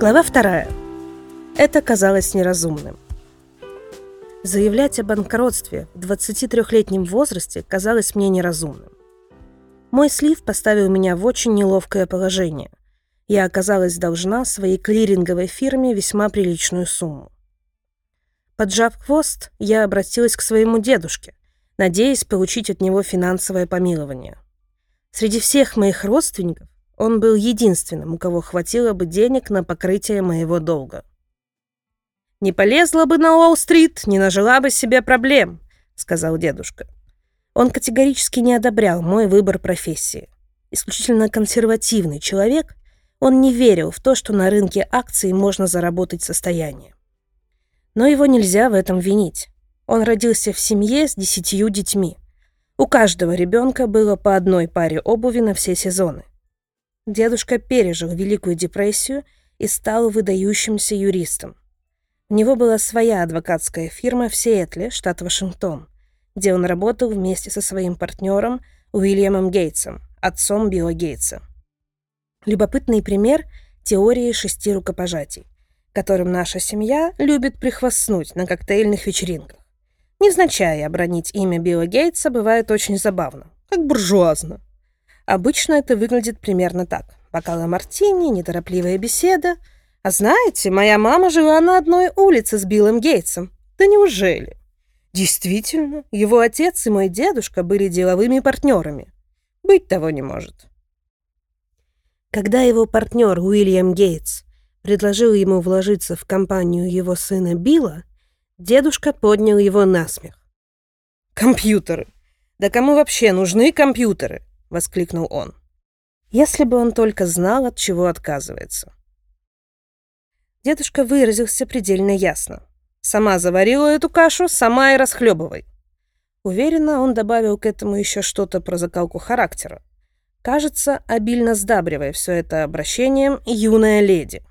Глава вторая. Это казалось неразумным. Заявлять о банкротстве в 23-летнем возрасте казалось мне неразумным. Мой слив поставил меня в очень неловкое положение. Я оказалась должна своей клиринговой фирме весьма приличную сумму. Поджав хвост, я обратилась к своему дедушке, надеясь получить от него финансовое помилование. Среди всех моих родственников он был единственным, у кого хватило бы денег на покрытие моего долга. «Не полезла бы на Уолл-стрит, не нажила бы себе проблем», — сказал дедушка. Он категорически не одобрял мой выбор профессии. Исключительно консервативный человек, он не верил в то, что на рынке акций можно заработать состояние. Но его нельзя в этом винить. Он родился в семье с десятью детьми. У каждого ребенка было по одной паре обуви на все сезоны. Дедушка пережил Великую депрессию и стал выдающимся юристом. У него была своя адвокатская фирма в Сиэтле, штат Вашингтон, где он работал вместе со своим партнером Уильямом Гейтсом, отцом Билла Гейтса. Любопытный пример теории шести рукопожатий, которым наша семья любит прихвастнуть на коктейльных вечеринках. Невзначай обронить имя Билла Гейтса бывает очень забавно, как буржуазно. Обычно это выглядит примерно так. Бокалы мартини, неторопливая беседа. А знаете, моя мама жила на одной улице с Биллом Гейтсом. Да неужели? Действительно, его отец и мой дедушка были деловыми партнерами. Быть того не может. Когда его партнер Уильям Гейтс предложил ему вложиться в компанию его сына Билла, дедушка поднял его на смех. «Компьютеры! Да кому вообще нужны компьютеры? — воскликнул он. Если бы он только знал, от чего отказывается. Дедушка выразился предельно ясно. «Сама заварила эту кашу, сама и расхлебывай». Уверенно, он добавил к этому еще что-то про закалку характера. Кажется, обильно сдабривая все это обращением «юная леди».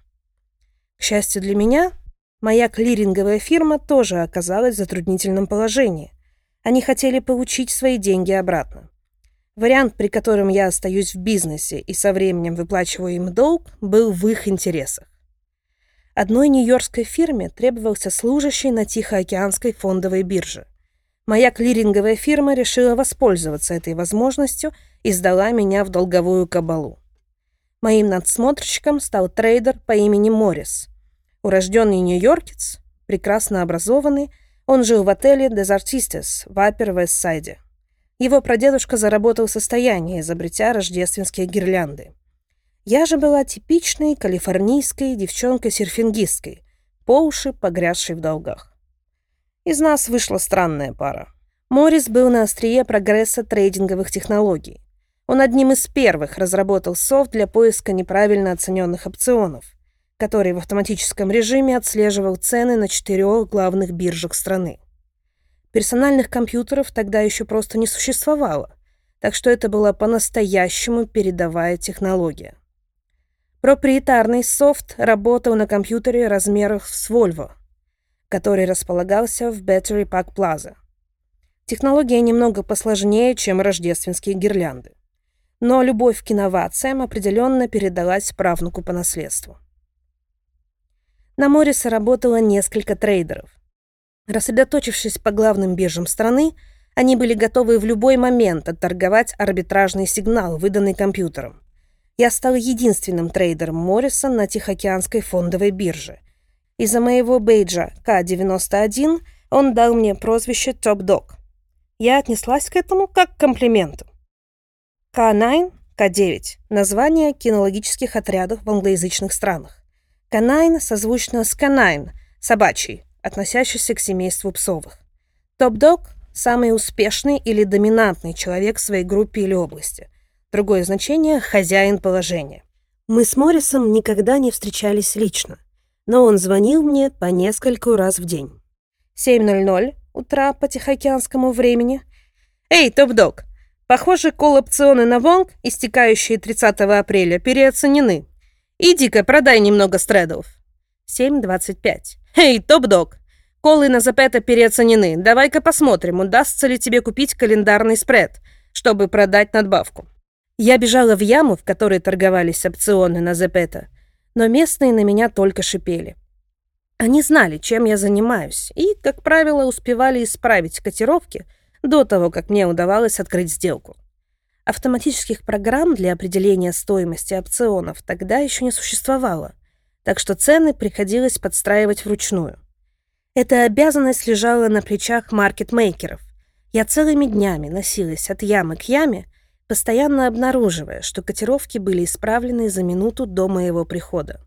К счастью для меня, моя клиринговая фирма тоже оказалась в затруднительном положении. Они хотели получить свои деньги обратно. Вариант, при котором я остаюсь в бизнесе и со временем выплачиваю им долг, был в их интересах. Одной нью-йоркской фирме требовался служащий на Тихоокеанской фондовой бирже. Моя клиринговая фирма решила воспользоваться этой возможностью и сдала меня в долговую кабалу. Моим надсмотрщиком стал трейдер по имени Моррис. Урожденный нью-йоркец, прекрасно образованный, он жил в отеле Des Artistes в Аппер-Вестсайде. Его прадедушка заработал состояние, изобретя рождественские гирлянды. Я же была типичной калифорнийской девчонкой-серфингисткой, по уши погрязшей в долгах. Из нас вышла странная пара. Моррис был на острие прогресса трейдинговых технологий. Он одним из первых разработал софт для поиска неправильно оцененных опционов, который в автоматическом режиме отслеживал цены на четырех главных биржах страны. Персональных компьютеров тогда еще просто не существовало, так что это была по-настоящему передовая технология. Проприетарный софт работал на компьютере размерах с Volvo, который располагался в Battery Park Plaza. Технология немного посложнее, чем рождественские гирлянды. Но любовь к инновациям определенно передалась правнуку по наследству. На Морриса работало несколько трейдеров. Рассредоточившись по главным биржам страны, они были готовы в любой момент отторговать арбитражный сигнал, выданный компьютером. Я стал единственным трейдером Морриса на Тихоокеанской фондовой бирже. Из-за моего бейджа К-91 он дал мне прозвище Топ Дог. Я отнеслась к этому как к комплименту. К-9, К-9 – название кинологических отрядов в англоязычных странах. К-9 созвучно с К-9 – собачий, относящийся к семейству псовых. Топ-дог – самый успешный или доминантный человек в своей группе или области. Другое значение – хозяин положения. Мы с Моррисом никогда не встречались лично, но он звонил мне по нескольку раз в день. 7.00 утра по тихоокеанскому времени. «Эй, топ-дог, похоже, колл-опционы на Вонг, истекающие 30 апреля, переоценены. Иди-ка, продай немного стредов». 7.25. «Эй, топ-дог, колы на Запета переоценены. Давай-ка посмотрим, удастся ли тебе купить календарный спред, чтобы продать надбавку». Я бежала в яму, в которой торговались опционы на Запета, Но местные на меня только шипели. Они знали, чем я занимаюсь, и, как правило, успевали исправить котировки до того, как мне удавалось открыть сделку. Автоматических программ для определения стоимости опционов тогда еще не существовало, так что цены приходилось подстраивать вручную. Эта обязанность лежала на плечах маркетмейкеров. Я целыми днями носилась от ямы к яме, постоянно обнаруживая, что котировки были исправлены за минуту до моего прихода.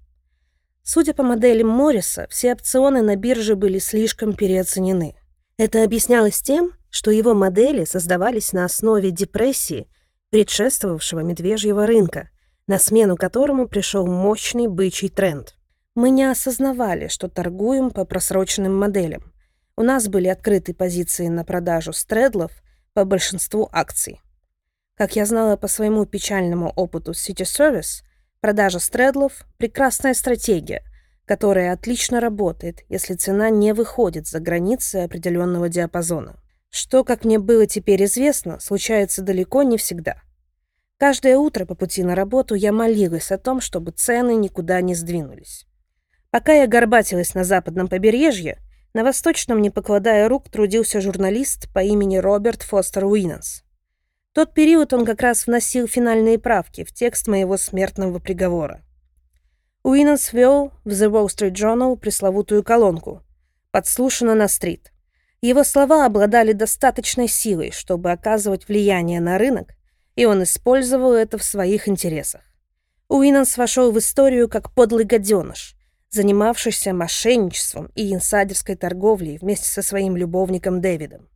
Судя по моделям Морриса, все опционы на бирже были слишком переоценены. Это объяснялось тем, что его модели создавались на основе депрессии – предшествовавшего медвежьего рынка, на смену которому пришел мощный бычий тренд. Мы не осознавали, что торгуем по просроченным моделям. У нас были открыты позиции на продажу стредлов по большинству акций. Как я знала по своему печальному опыту с City Service, продажа стредлов – прекрасная стратегия, которая отлично работает, если цена не выходит за границы определенного диапазона. Что, как мне было теперь известно, случается далеко не всегда. Каждое утро по пути на работу я молилась о том, чтобы цены никуда не сдвинулись. Пока я горбатилась на западном побережье, на восточном, не покладая рук, трудился журналист по имени Роберт Фостер Уиннес. Тот период он как раз вносил финальные правки в текст моего смертного приговора. Уиннес вел в The Wall Street Journal пресловутую колонку «Подслушано на стрит». Его слова обладали достаточной силой, чтобы оказывать влияние на рынок, и он использовал это в своих интересах. Уинанс вошел в историю как подлый гаденыш, занимавшийся мошенничеством и инсайдерской торговлей вместе со своим любовником Дэвидом.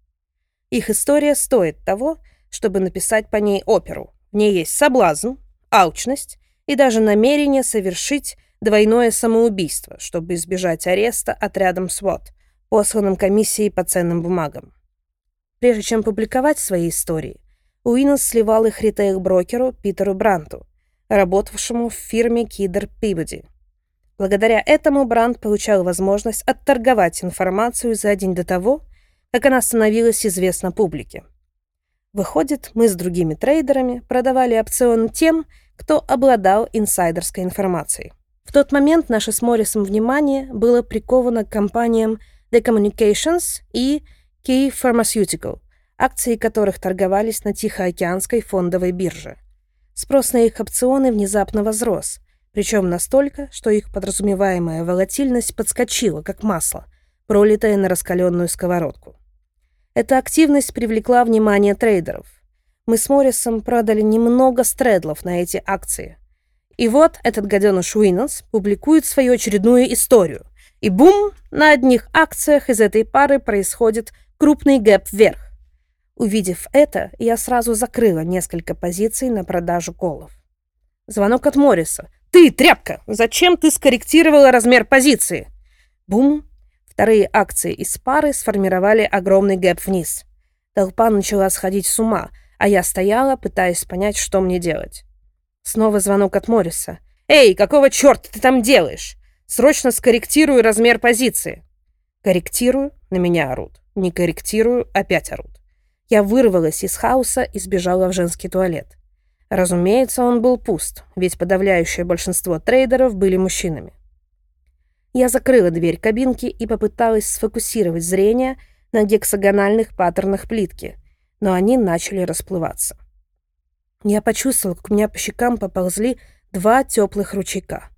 Их история стоит того, чтобы написать по ней оперу. В ней есть соблазн, алчность и даже намерение совершить двойное самоубийство, чтобы избежать ареста отрядом SWAT, посланным комиссией по ценным бумагам. Прежде чем публиковать свои истории, Уиннес сливал их ритейл-брокеру Питеру Бранту, работавшему в фирме Кидер Пибоди. Благодаря этому Брант получал возможность отторговать информацию за день до того, как она становилась известна публике. Выходит, мы с другими трейдерами продавали опцион тем, кто обладал инсайдерской информацией. В тот момент наше с Моррисом внимание было приковано к компаниям The Communications и Key Pharmaceutical, акции которых торговались на Тихоокеанской фондовой бирже. Спрос на их опционы внезапно возрос, причем настолько, что их подразумеваемая волатильность подскочила, как масло, пролитое на раскаленную сковородку. Эта активность привлекла внимание трейдеров. Мы с Моррисом продали немного стредлов на эти акции. И вот этот гаденыш Уиннес публикует свою очередную историю – и бум, на одних акциях из этой пары происходит крупный гэп вверх. Увидев это, я сразу закрыла несколько позиций на продажу колов. Звонок от Морриса. «Ты, тряпка! Зачем ты скорректировала размер позиции?» Бум! Вторые акции из пары сформировали огромный гэп вниз. Толпа начала сходить с ума, а я стояла, пытаясь понять, что мне делать. Снова звонок от Морриса. «Эй, какого черта ты там делаешь? Срочно скорректирую размер позиции. Корректирую, на меня орут. Не корректирую, опять орут. Я вырвалась из хаоса и сбежала в женский туалет. Разумеется, он был пуст, ведь подавляющее большинство трейдеров были мужчинами. Я закрыла дверь кабинки и попыталась сфокусировать зрение на гексагональных паттернах плитки, но они начали расплываться. Я почувствовала, как у меня по щекам поползли два теплых ручейка.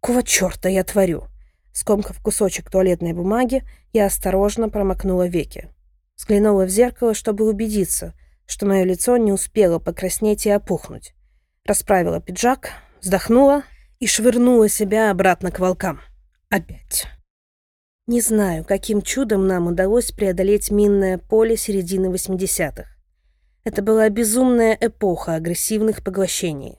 Какого черта я творю? Скомкав кусочек туалетной бумаги, я осторожно промокнула веки. Взглянула в зеркало, чтобы убедиться, что мое лицо не успело покраснеть и опухнуть. Расправила пиджак, вздохнула и швырнула себя обратно к волкам. Опять. Не знаю, каким чудом нам удалось преодолеть минное поле середины 80-х. Это была безумная эпоха агрессивных поглощений.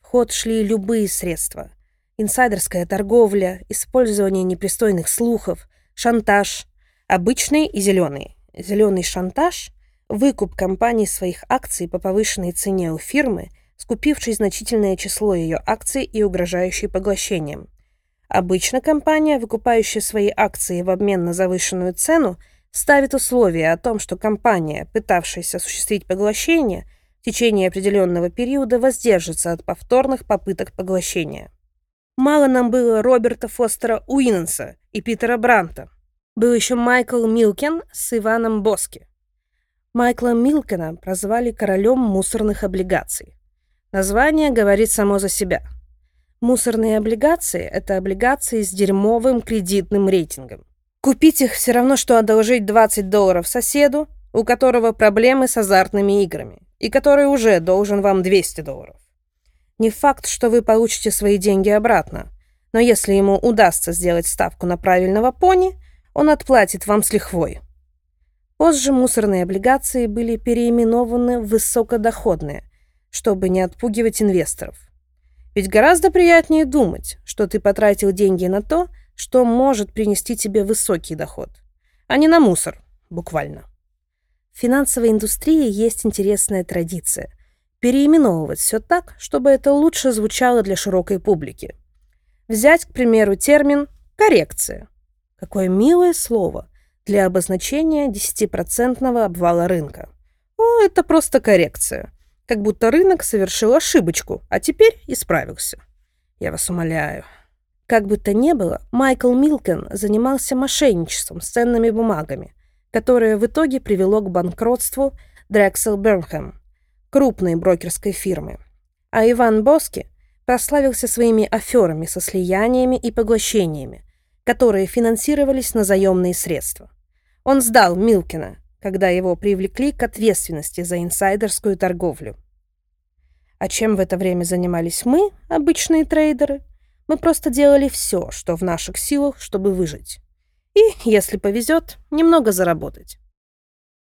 В ход шли любые средства инсайдерская торговля, использование непристойных слухов, шантаж, обычный и зеленый. Зеленый шантаж – выкуп компании своих акций по повышенной цене у фирмы, скупившей значительное число ее акций и угрожающей поглощением. Обычно компания, выкупающая свои акции в обмен на завышенную цену, ставит условие о том, что компания, пытавшаяся осуществить поглощение, в течение определенного периода воздержится от повторных попыток поглощения. Мало нам было Роберта Фостера Уиннса и Питера Бранта. Был еще Майкл Милкен с Иваном Боски. Майкла Милкена прозвали королем мусорных облигаций. Название говорит само за себя. Мусорные облигации – это облигации с дерьмовым кредитным рейтингом. Купить их все равно, что одолжить 20 долларов соседу, у которого проблемы с азартными играми, и который уже должен вам 200 долларов. Не факт, что вы получите свои деньги обратно, но если ему удастся сделать ставку на правильного пони, он отплатит вам с лихвой. Позже мусорные облигации были переименованы в высокодоходные, чтобы не отпугивать инвесторов. Ведь гораздо приятнее думать, что ты потратил деньги на то, что может принести тебе высокий доход, а не на мусор, буквально. В финансовой индустрии есть интересная традиция – переименовывать все так, чтобы это лучше звучало для широкой публики. Взять, к примеру, термин «коррекция». Какое милое слово для обозначения 10% обвала рынка. О, это просто коррекция. Как будто рынок совершил ошибочку, а теперь исправился. Я вас умоляю. Как бы то ни было, Майкл Милкен занимался мошенничеством с ценными бумагами, которое в итоге привело к банкротству Drexel Burnham, крупной брокерской фирмы. А Иван Боски прославился своими аферами со слияниями и поглощениями, которые финансировались на заемные средства. Он сдал Милкина, когда его привлекли к ответственности за инсайдерскую торговлю. А чем в это время занимались мы, обычные трейдеры? Мы просто делали все, что в наших силах, чтобы выжить и, если повезет, немного заработать.